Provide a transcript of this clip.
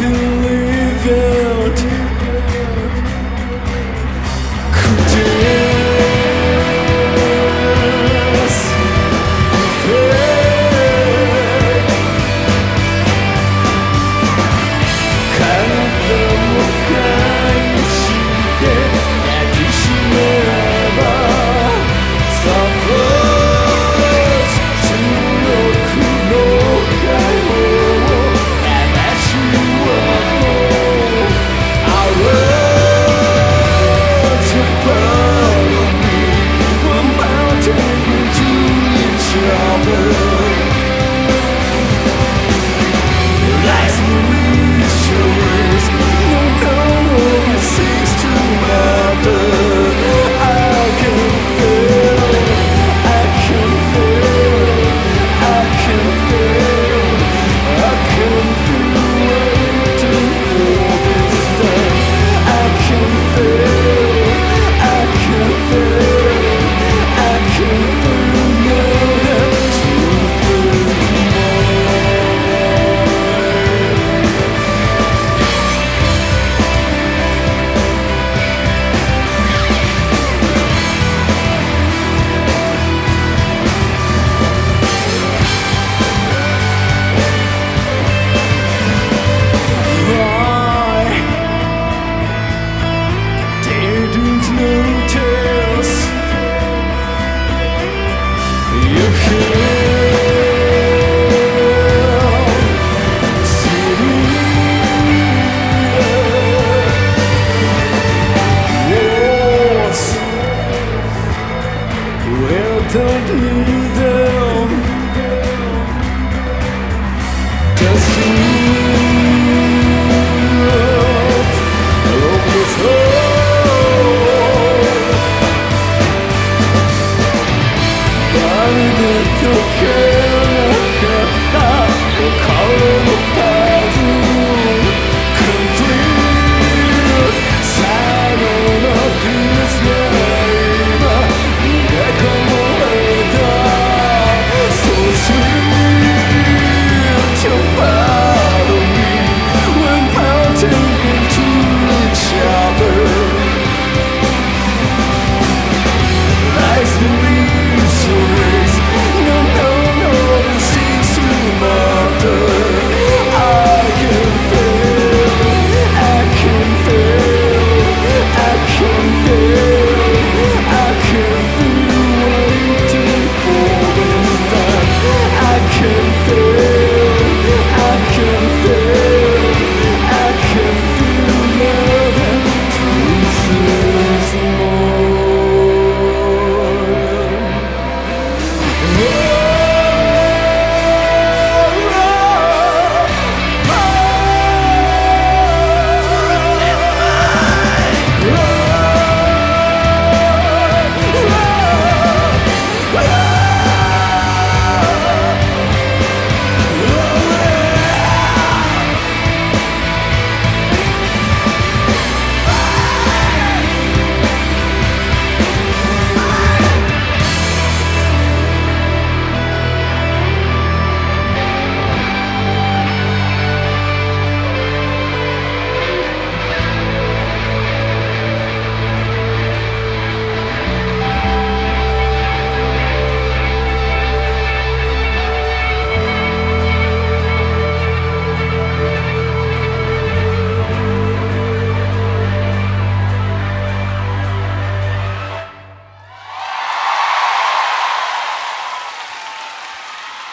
do